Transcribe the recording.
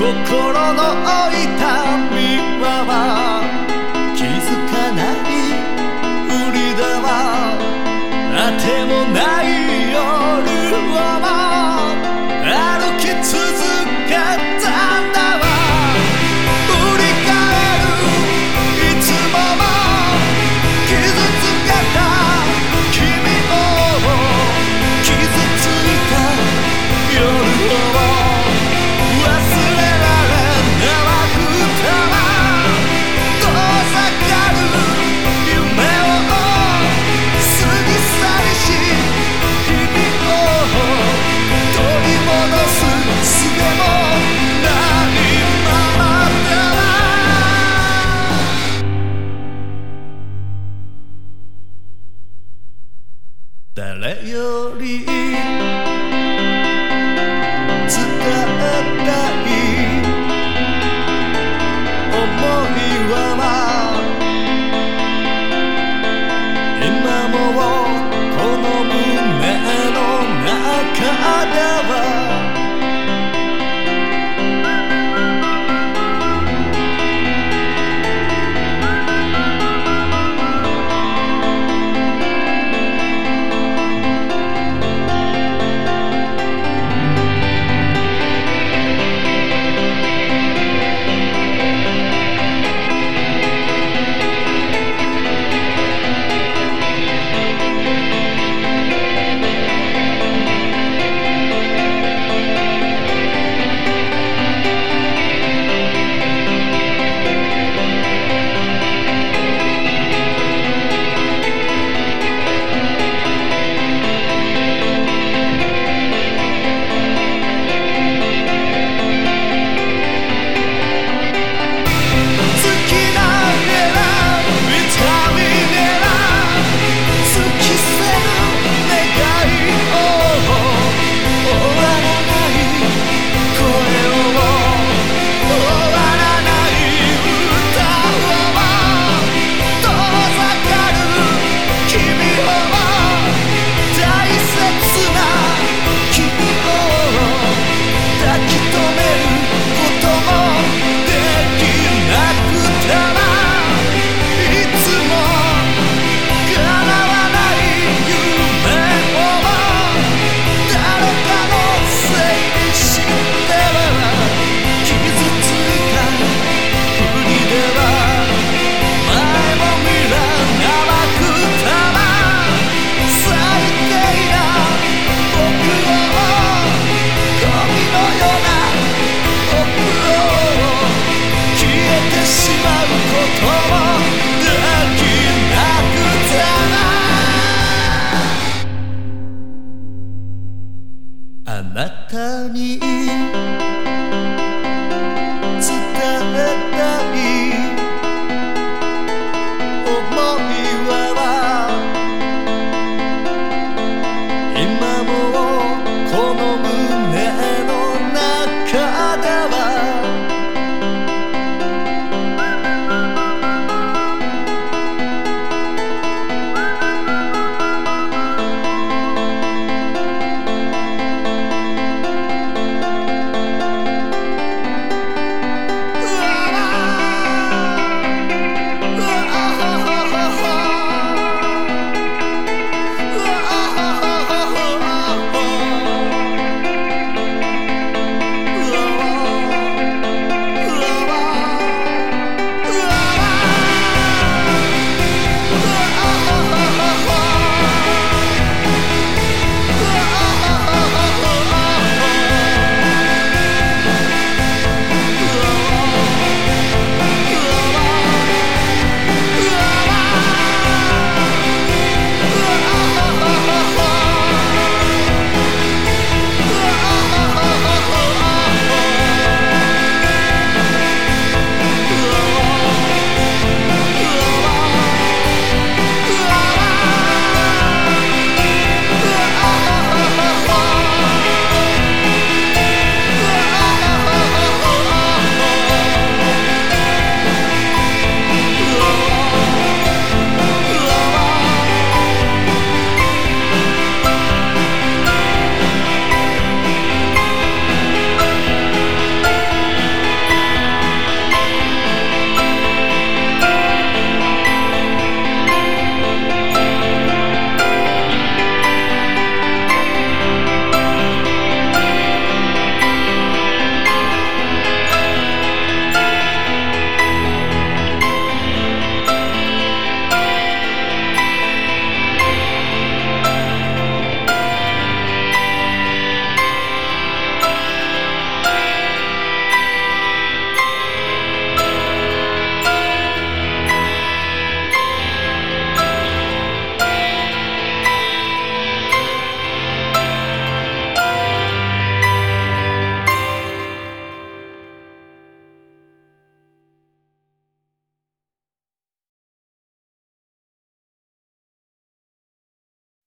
心の置いた誰より伝えたい Whoa.